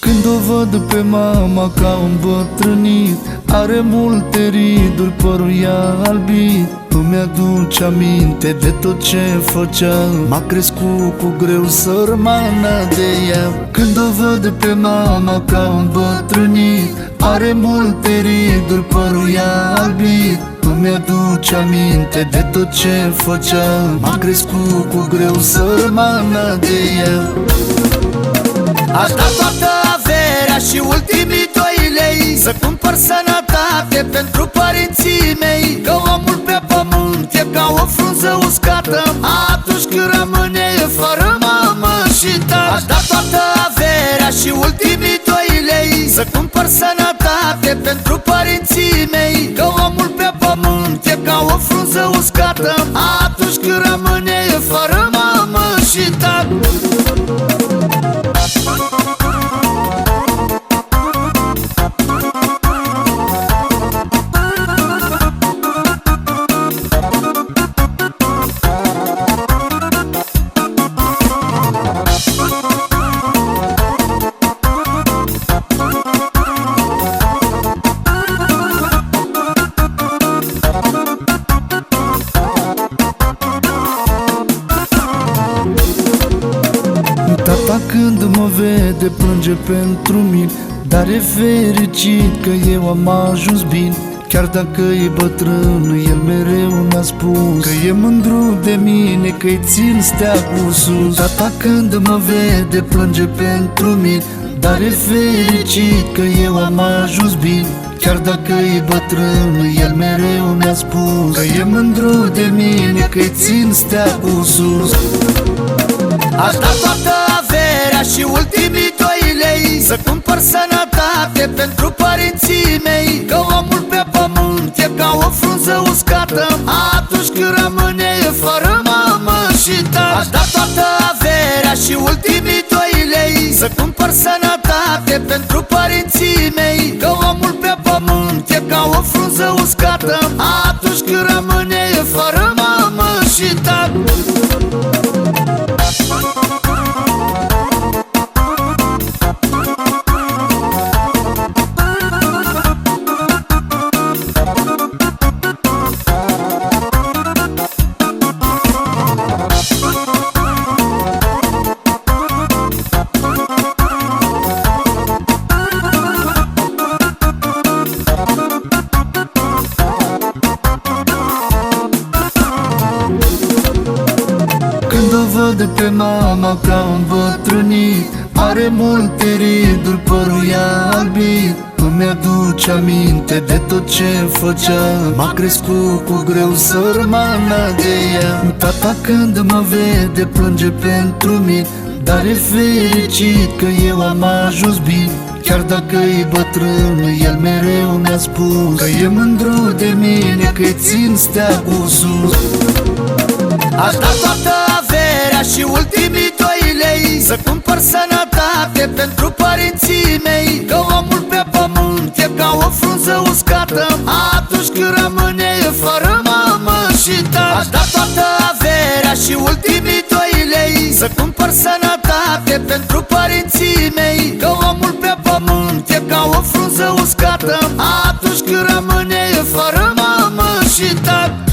Când o văd pe mama ca un bătrânit Are multe riduri, părul ea albit. Îmi aduce aminte de tot ce făcea. M-a crescut cu greu sărmana de ea. Când o văd pe mama ca un bătrânit Are multe riduri, părul ea albit. Îmi aduce aminte de tot ce făcea. M-a crescut cu greu sărmana de ea. Aș da toată averea și ultimii doi lei. Să cumpăr sănătate pentru părinții mei. Că omul pe pământ e ca o frunză uscată. Atunci când rămâne fără mamă și tată Aș da toată averea și ultimii doi lei. Să cumpăr sănătate pentru părinții mei. Că omul când mă vede plânge pentru mine. Dar e fericit că eu am ajuns bine. Chiar dacă e bătrân, el mereu mi-a spus Că e mândru de mine, că-i țin steagul sus. Tata când mă vede plânge pentru mine. Dar e fericit că eu am ajuns bine. Chiar dacă e bătrân, el mereu mi-a spus Că e mândru de mine, că-i țin steagul sus. Aș da toată averea și ultimii doi lei. Să cumpăr sănătate pentru părinții mei. Că omul pe pământ e ca o frunză uscată. Atunci când rămâne fără mamă și tată Aș da toată averea și ultimii doi lei. Să cumpăr sănătate pentru părinții mei. Că omul pe pământ e ca o frunză uscată. Atunci când rămâne fără mamă și tată văd pe mama ca un bătrânit Are multe riduri, părul ea albit. Îmi aduce aminte de tot ce făcea. M-a crescut cu greu sărmana de ea. Tata când mă vede plânge pentru mine. Dar e fericit că eu am ajuns bine Chiar dacă e bătrân, el mereu mi-a spus Că e mândru de mine, că-i țin steagul sus. Aș da toată averea și ultimii doi lei Să cumpăr sănătate pentru părinții mei. Că omul pe pământ e ca o frunză uscată Atunci când rămâne fără mamă și tată. Aș da toată averea și ultimii doi lei Să cumpăr sănătate pentru părinții mei. Că o frunză uscată. Atunci când rămâne fără mamă și tată